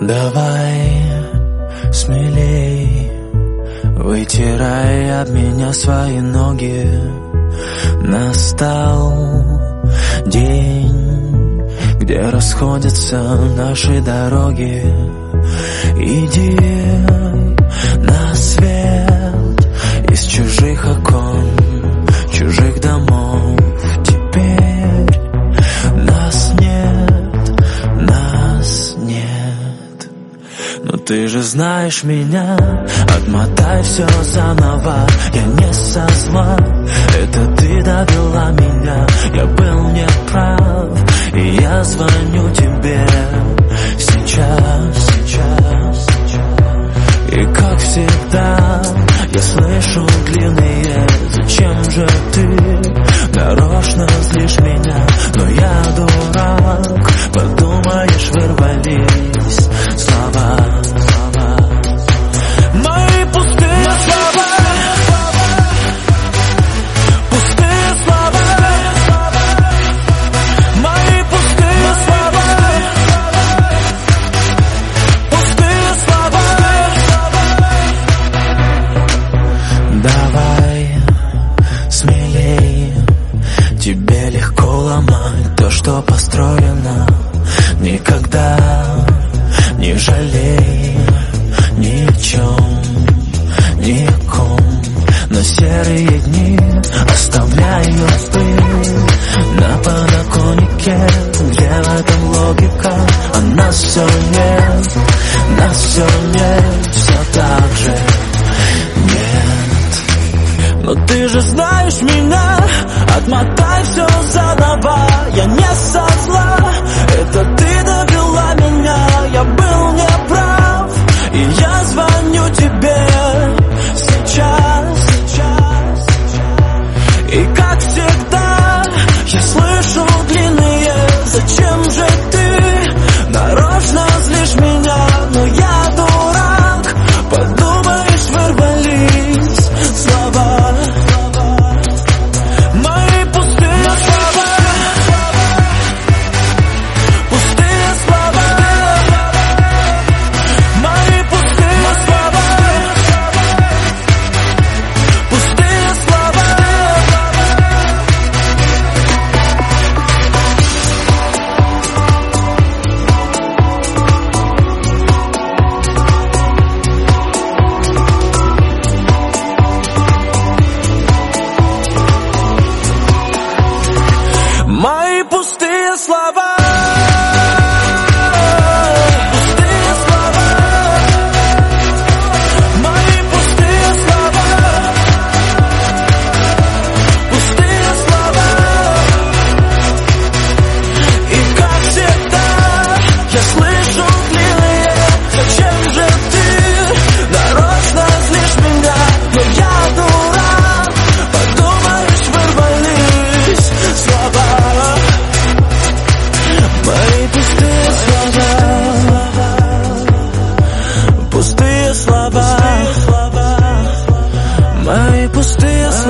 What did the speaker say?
Давай смелей Вытирай об меня свои ноги. Настал день Где расходятся наши дороги. Иди на свет Из чужих окон Но ты же знаешь меня. Отмотай все заново. Я не со зла Это Тебе легко ломать то, что построено. Никогда не жалей ни о чем, ни о ком. Но серые дни оставляют пыль На подоконнике, где в этом логика. А нас все нет, нас все нет Все так Но ты же знаешь меня. Отмотай все заново. Я не сам. cuerpo esté.